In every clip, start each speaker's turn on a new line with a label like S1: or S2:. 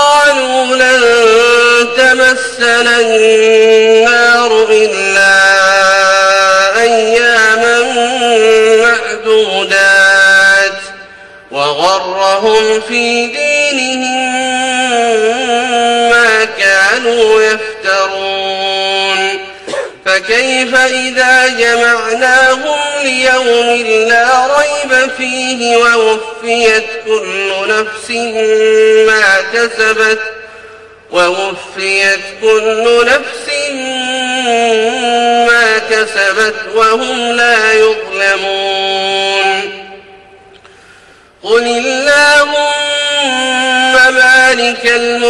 S1: قالوا لن تمسنا النار إلا أياما معدودات وغرهم في دينهم فكيف إذا جمعناهم ليوم لا ريب فيه ووفيت كل نفس ما كسبت ووفيت كل نفس ما كسبت وهم لا يظلمون قل اللهم مالك الملك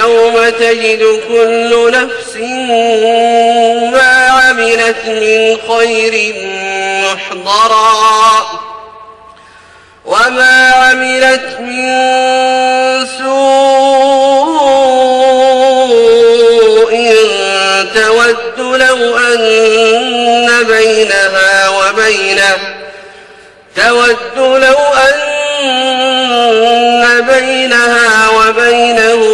S1: يوم تجد كل نفس ما عملت من خير محضرا. وما عملت من سوء تود لو أن بينها وبينه تود لو أن بينها وبينه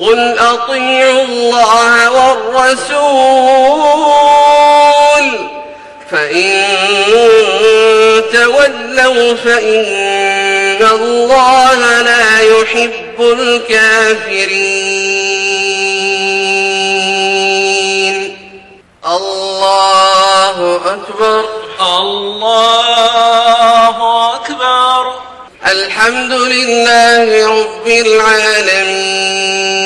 S1: قل أطيعوا الله والرسول فإن تولوا فإن الله لا يحب الكافرين الله أكبر
S2: الله أكبر
S1: الحمد لله رب العالمين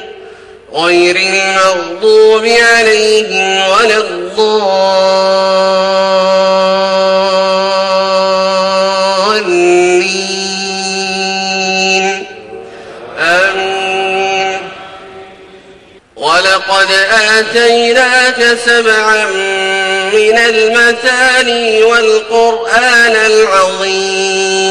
S1: غير المغضوب عليهم ولا الضالين. آمين. ولقد آتيناك سبعا من المثاني والقرآن العظيم.